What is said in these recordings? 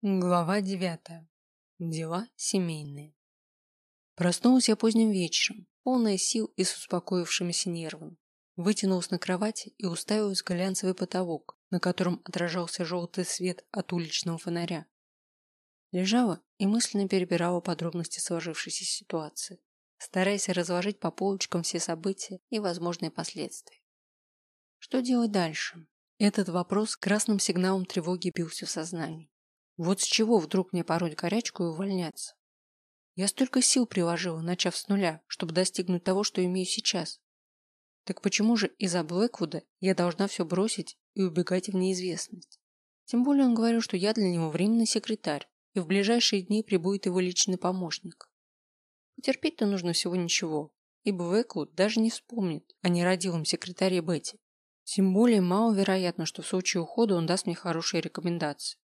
Глава девятая. Дела семейные. Проснулась я поздним вечером, полная сил и с успокоившимися нервами. Вытянулась на кровати и уставилась в глянцевый потолок, на котором отражался желтый свет от уличного фонаря. Лежала и мысленно перебирала подробности сложившейся ситуации, стараясь разложить по полочкам все события и возможные последствия. Что делать дальше? Этот вопрос красным сигналом тревоги бился в сознании. Вот с чего вдруг мне пороть горячку и увольняться? Я столько сил приложила, начав с нуля, чтобы достигнуть того, что имею сейчас. Так почему же из-за Блэквуда я должна все бросить и убегать в неизвестность? Тем более он говорил, что я для него временный секретарь, и в ближайшие дни прибудет его личный помощник. Потерпеть-то нужно всего ничего, ибо Блэквуд даже не вспомнит о нерадивом секретаре Бетти. Тем более маловероятно, что в случае ухода он даст мне хорошие рекомендации.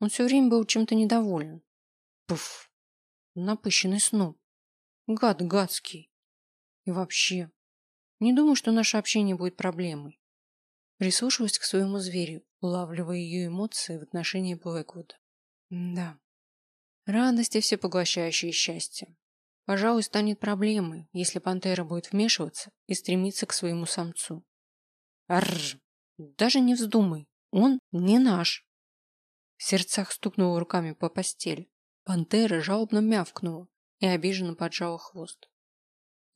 Он все время был чем-то недоволен. Пуф. Напыщенный сноб. Гад гадский. И вообще. Не думаю, что наше общение будет проблемой. Прислушиваясь к своему зверю, улавливая ее эмоции в отношении Блэквуда. Да. Радость и всепоглощающее счастье. Пожалуй, станет проблемой, если пантера будет вмешиваться и стремиться к своему самцу. Арр! Даже не вздумай. Он не наш. В сердцах стукнула руками по постели. Пантера жалобно мявкнула и обиженно поджала хвост.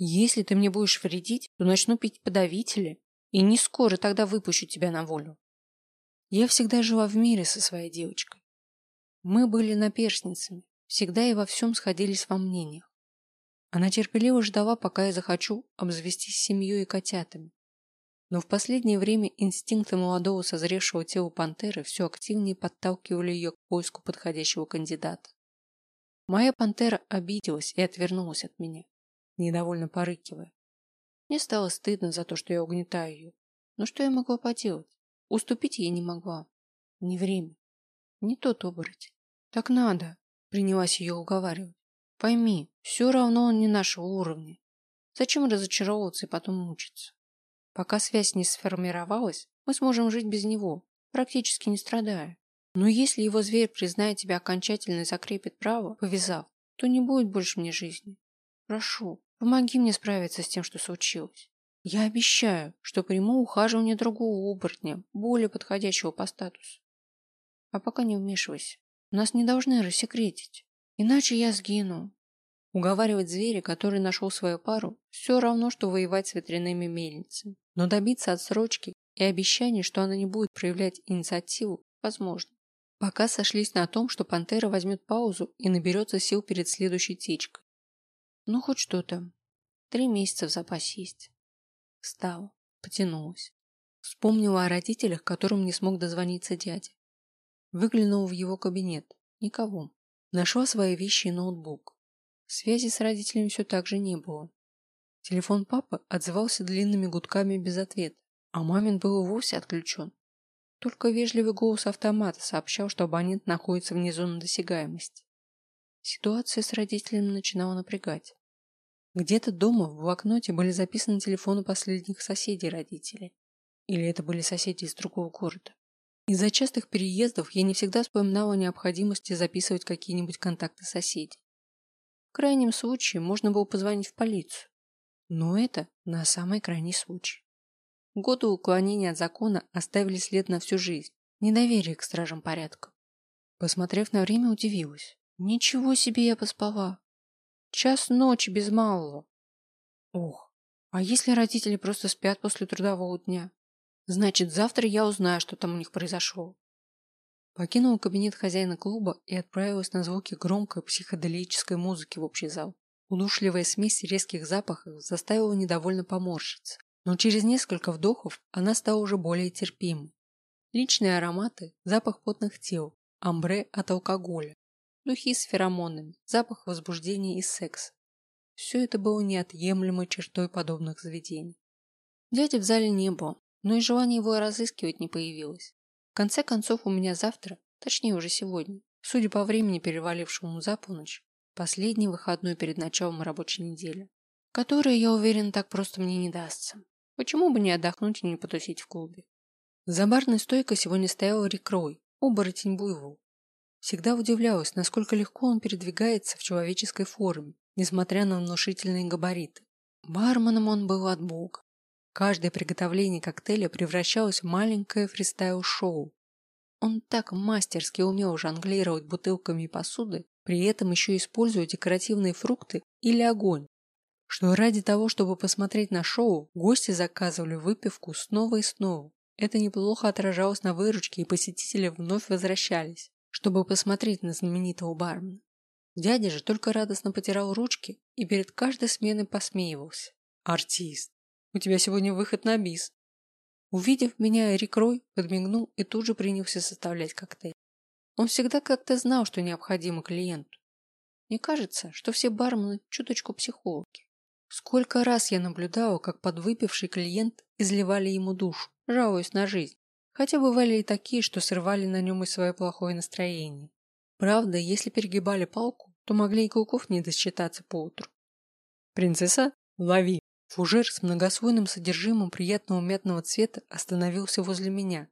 Если ты мне будешь вредить, то начну пить подавители, и не скоро тогда выпущу тебя на волю. Я всегда жила в мире со своей девочкой. Мы были наперсницами, всегда и во всем сходились во мнениях. Она терпеливо ждала, пока я захочу обзавестись семьей и котятами. Но в последнее время инстинкты молодого созревшего тела пантеры все активнее подталкивали ее к поиску подходящего кандидата. Моя пантера обиделась и отвернулась от меня, недовольно порыкивая. Мне стало стыдно за то, что я угнетаю ее. Но что я могла поделать? Уступить ей не могла. Не время. Не тот оборотень. Так надо, принялась ее уговаривать. Пойми, все равно он не нашего уровня. Зачем разочаровываться и потом мучиться? Пока связь не сформировалась, мы сможем жить без него, практически не страдая. Но если его зверь признает тебя окончательно и закрепит право, повязав, то не будет больше мне жизни. Прошу, помоги мне справиться с тем, что случилось. Я обещаю, что приму ухаживание другого оборотня, более подходящего по статусу. А пока не вмешивайся. Нас не должны рассекретить. Иначе я сгину. Уговаривать зверя, который нашел свою пару, все равно, что воевать с ветряными мельницами. Но добиться отсрочки и обещания, что она не будет проявлять инициативу, возможно. Пока сошлись на том, что пантера возьмет паузу и наберется сил перед следующей течкой. Ну, хоть что-то. Три месяца в запасе есть. Встала, потянулась. Вспомнила о родителях, которым не смог дозвониться дядя. Выглянула в его кабинет. Никого. Нашла свои вещи и ноутбук. Связи с родителями все так же не было. Телефон папы отзывался длинными гудками без ответа, а мамин был вовсе отключен. Только вежливый голос автомата сообщал, что абонент находится вне зоны досягаемости. Ситуация с родителями начинала напрягать. Где-то дома в блокноте были записаны телефоны последних соседей родителей. Или это были соседи из другого города. Из-за частых переездов я не всегда вспоминала о необходимости записывать какие-нибудь контакты соседей. В крайнем случае можно было позвонить в полицию. Но это на самый крайний случай. Годы уклонения от закона оставили след на всю жизнь. Недоверие к стражам порядка. Посмотрев на время, удивилась. Ничего себе я поспала. Час ночи без малого. Ох, а если родители просто спят после трудового дня? Значит, завтра я узнаю, что там у них произошло. Покинула кабинет хозяина клуба и отправилась на звуки громкой психоделической музыки в общий зал. Удушливая смесь резких запахов заставила недовольно поморщиться, но через несколько вдохов она стала уже более терпимой. Личные ароматы, запах потных тел, амбре от алкоголя, духи с феромонами, запах возбуждения и секса. Все это было неотъемлемой чертой подобных заведений. Дяди в зале не было, но и желания его разыскивать не появилось. В конце концов, у меня завтра, точнее уже сегодня, судя по времени, перевалившему за полночь, последний выходной перед началом рабочей недели, которая, я уверен, так просто мне не дастся. Почему бы не отдохнуть и не потусить в клубе? За барной стойкой сегодня стоял Рик Рой, оборотень буйвол. Всегда удивлялась, насколько легко он передвигается в человеческой форме, несмотря на внушительные габариты. Барменом он был от бога. Каждое приготовление коктейля превращалось в маленькое фристайл-шоу. Он так мастерски умел жонглировать бутылками и посудой, при этом еще используя декоративные фрукты или огонь, что ради того, чтобы посмотреть на шоу, гости заказывали выпивку снова и снова. Это неплохо отражалось на выручке, и посетители вновь возвращались, чтобы посмотреть на знаменитого бармена. Дядя же только радостно потирал ручки и перед каждой сменой посмеивался. «Артист, у тебя сегодня выход на бис». Увидев меня, Эрик Рой подмигнул и тут же принялся составлять коктейль. Он всегда как-то знал, что необходимо клиенту. Мне кажется, что все бармены чуточку психологи. Сколько раз я наблюдала, как подвыпивший клиент изливали ему душу, жалуясь на жизнь. Хотя бывали и такие, что срывали на нем и свое плохое настроение. Правда, если перегибали палку, то могли и клыков не досчитаться поутру. «Принцесса, лови!» Фужер с многослойным содержимым приятного мятного цвета остановился возле меня,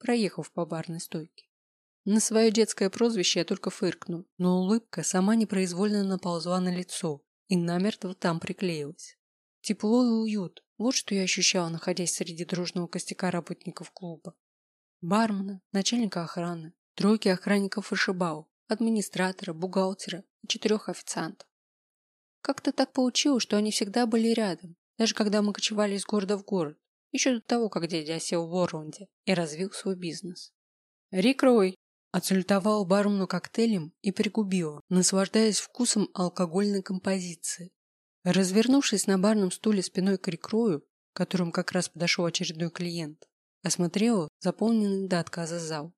проехав по барной стойке. На свое детское прозвище я только фыркнул, но улыбка сама непроизвольно наползла на лицо и намертво там приклеилась. Тепло и уют – вот что я ощущала, находясь среди дружного костяка работников клуба. Бармена, начальника охраны, тройки охранников и шибау, администратора, бухгалтера и четырех официантов. Как-то так получилось, что они всегда были рядом, даже когда мы кочевали из города в город, еще до того, как дядя осел в Орланде и развил свой бизнес. «Рик Рой!» Отсультовал бармену коктейлем и пригубил, наслаждаясь вкусом алкогольной композиции. Развернувшись на барном стуле спиной к Рикрою, которым как раз подошел очередной клиент, осмотрела заполненный до отказа зал.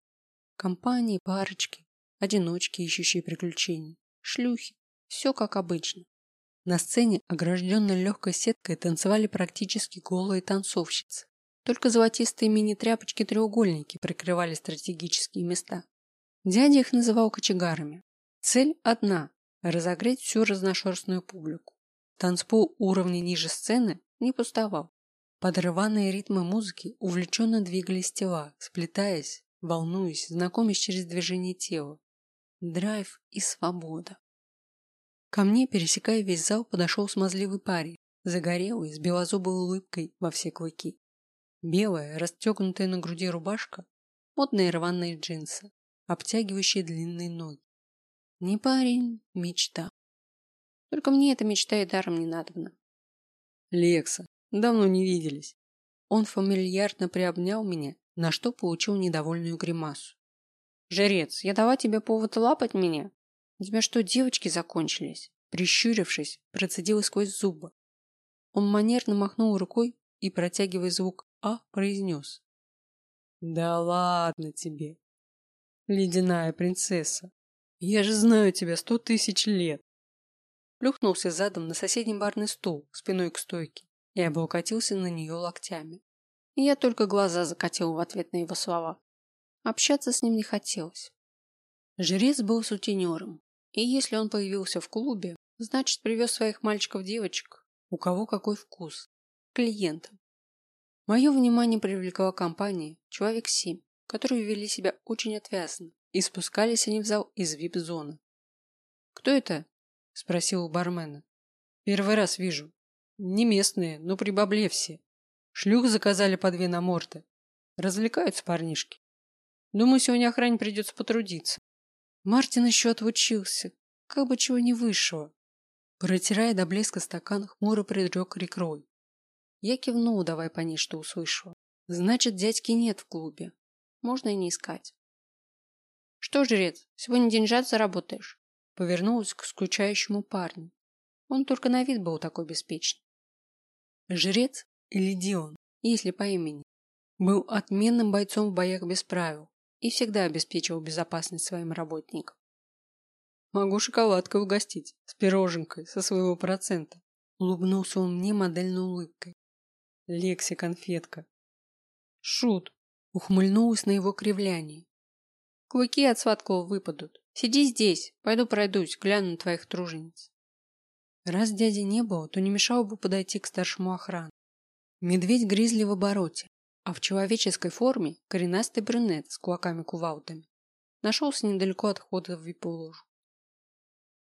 Компании, парочки, одиночки, ищущие приключений, шлюхи. Все как обычно. На сцене, огражденной легкой сеткой, танцевали практически голые танцовщицы. Только золотистые мини-тряпочки-треугольники прикрывали стратегические места. Дядя их называл кочегарами. Цель одна – разогреть всю разношерстную публику. Танцпол уровня ниже сцены не пустовал. Под рваные ритмы музыки увлеченно двигались тела, сплетаясь, волнуясь, знакомясь через движение тела. Драйв и свобода. Ко мне, пересекая весь зал, подошел смазливый парень, загорелый, с белозубой улыбкой во все клыки. Белая, расстегнутая на груди рубашка, модные рваные джинсы, обтягивающие длинные ноги. Не парень, мечта. Только мне эта мечта и даром не надобна. Лекса, давно не виделись. Он фамильярно приобнял меня, на что получил недовольную гримасу. Жрец, я дала тебе повод лапать меня? У тебя что, девочки закончились? Прищурившись, процедил сквозь зубы. Он манерно махнул рукой и, протягивая звук «А», произнес. «Да ладно тебе, ледяная принцесса. Я же знаю тебя сто тысяч лет!» Плюхнулся задом на соседний барный стул, спиной к стойке, и облокотился на нее локтями. И я только глаза закатил в ответ на его слова. Общаться с ним не хотелось. Жрец был сутенером, и если он появился в клубе, значит привез своих мальчиков-девочек, у кого какой вкус, клиентам. Мое внимание привлекла компания «Человек семь», которые вели себя очень отвязно, и спускались они в зал из вип-зоны. «Кто это?» – спросил у бармена. «Первый раз вижу. Не местные, но при бабле все. Шлюх заказали по две на морды. Развлекаются парнишки. Думаю, сегодня охране придется потрудиться. Мартин еще отвучился. Как бы чего не вышло. Протирая до блеска стакан, хмуро предрек рекрой. Я кивнул, давай понять, что услышала. Значит, дядьки нет в клубе. Можно и не искать. Что, жрец, сегодня деньжат заработаешь? Повернулась к скучающему парню. Он только на вид был такой беспечный. Жрец или Дион, если по имени, был отменным бойцом в боях без правил и всегда обеспечивал безопасность своим работникам. Могу шоколадкой угостить, с пироженкой, со своего процента. Улыбнулся он мне модельной улыбкой. Лекси конфетка. Шут. Ухмыльнулась на его кривляние. Клыки от сладкого выпадут. Сиди здесь, пойду пройдусь, гляну на твоих тружениц. Раз дяди не было, то не мешало бы подойти к старшему охрану. Медведь-гризли в обороте, а в человеческой форме коренастый брюнет с кулаками-кувалдами. нашелся недалеко от входа в вип-ложу.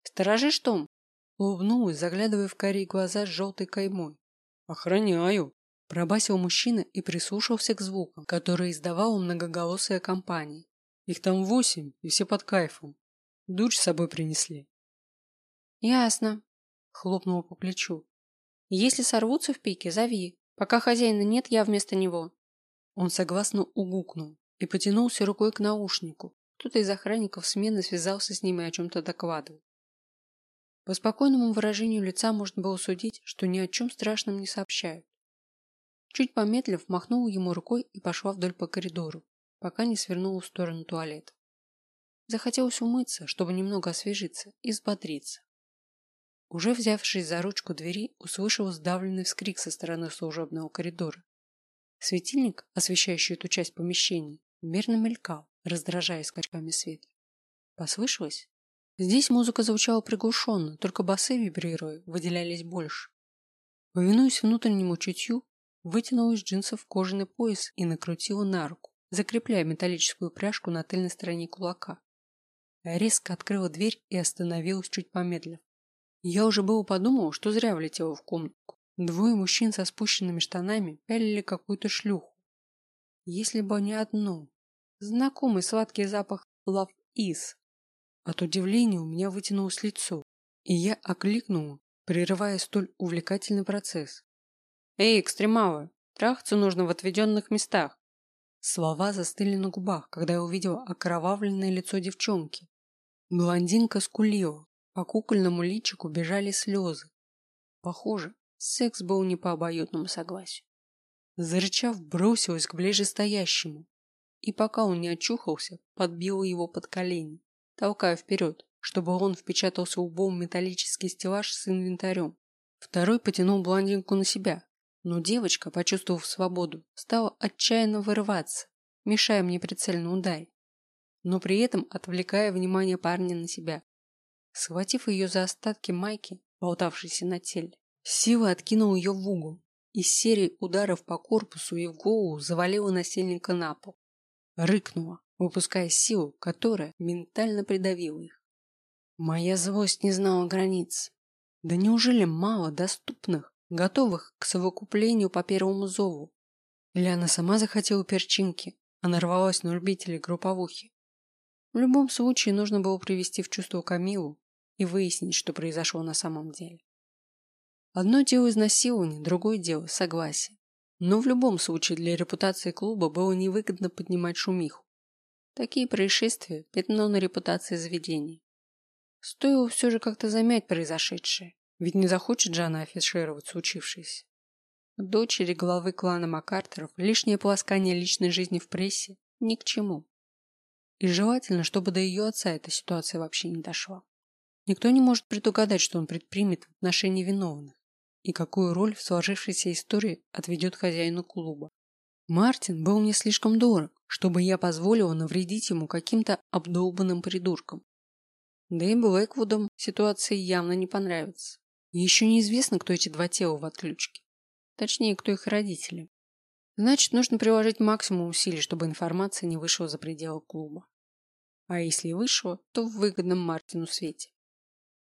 «Сторожишь, Том?» Улыбнулась, заглядывая в карие глаза с желтой каймой. «Охраняю!» Пробасил мужчина и прислушался к звукам, которые издавала многоголосая компания. Их там восемь, и все под кайфом. Дочь с собой принесли. Ясно. Хлопнула по плечу. Если сорвутся в пике, зови. Пока хозяина нет, я вместо него. Он согласно угукнул и потянулся рукой к наушнику. Кто-то из охранников смены связался с ним и о чем-то докладывал. По спокойному выражению лица можно было судить, что ни о чем страшном не сообщают. Чуть помедлив, махнула ему рукой и пошла вдоль по коридору, пока не свернула в сторону туалета. Захотелось умыться, чтобы немного освежиться и взбодриться. Уже взявшись за ручку двери, услышал сдавленный вскрик со стороны служебного коридора. Светильник, освещающий эту часть помещения, мерно мелькал, раздражая скачками света. Послышалось? Здесь музыка звучала приглушенно, только басы, вибрируя, выделялись больше. Повинуясь внутреннему чутью, вытянула из джинсов кожаный пояс и накрутила на руку закрепляя металлическую пряжку на тыльной стороне кулака. резко открыла дверь и остановилась чуть помедлив. Я уже было подумал, что зря влетела в комнатку. Двое мужчин со спущенными штанами пялили какую-то шлюху. Если бы не одно. Знакомый сладкий запах is. От удивления у меня вытянулось лицо, и я окликнул, прерывая столь увлекательный процесс. «Эй, экстремалы, трахаться нужно в отведенных местах. Слова застыли на губах, когда я увидела окровавленное лицо девчонки. Блондинка скулила, по кукольному личику бежали слезы. Похоже, секс был не по обоюдному согласию. Зарычав, бросилась к ближестоящему, и пока он не очухался, подбила его под колени, толкая вперед, чтобы он впечатался лбом в металлический стеллаж с инвентарем. Второй потянул блондинку на себя, но девочка, почувствовав свободу, стала отчаянно вырываться, мешая мне прицельно ударить, но при этом отвлекая внимание парня на себя. Схватив ее за остатки майки, болтавшейся на теле, сила откинул ее в угол и с серией ударов по корпусу и в голову завалила насильника на пол. Рыкнула, выпуская силу, которая ментально придавила их. Моя злость не знала границ. Да неужели мало доступных, готовых к совокуплению по первому зову. Или она сама захотела перчинки, а нарвалась на любителей групповухи. В любом случае нужно было привести в чувство Камилу и выяснить, что произошло на самом деле. Одно дело изнасилование, другое дело согласие. Но в любом случае для репутации клуба было невыгодно поднимать шумиху. Такие происшествия – пятно на репутации заведения. Стоило все же как-то замять произошедшее ведь не захочет же она афишировать случившееся. Дочери главы клана Маккартеров лишнее полоскание личной жизни в прессе ни к чему. И желательно, чтобы до ее отца эта ситуация вообще не дошла. Никто не может предугадать, что он предпримет в отношении виновных и какую роль в сложившейся истории отведет хозяину клуба. Мартин был мне слишком дорог, чтобы я позволила навредить ему каким-то обдолбанным придуркам. Да и Блэквудам ситуация явно не понравится. Еще неизвестно, кто эти два тела в отключке. Точнее, кто их родители. Значит, нужно приложить максимум усилий, чтобы информация не вышла за пределы клуба. А если вышла, то в выгодном Мартину свете.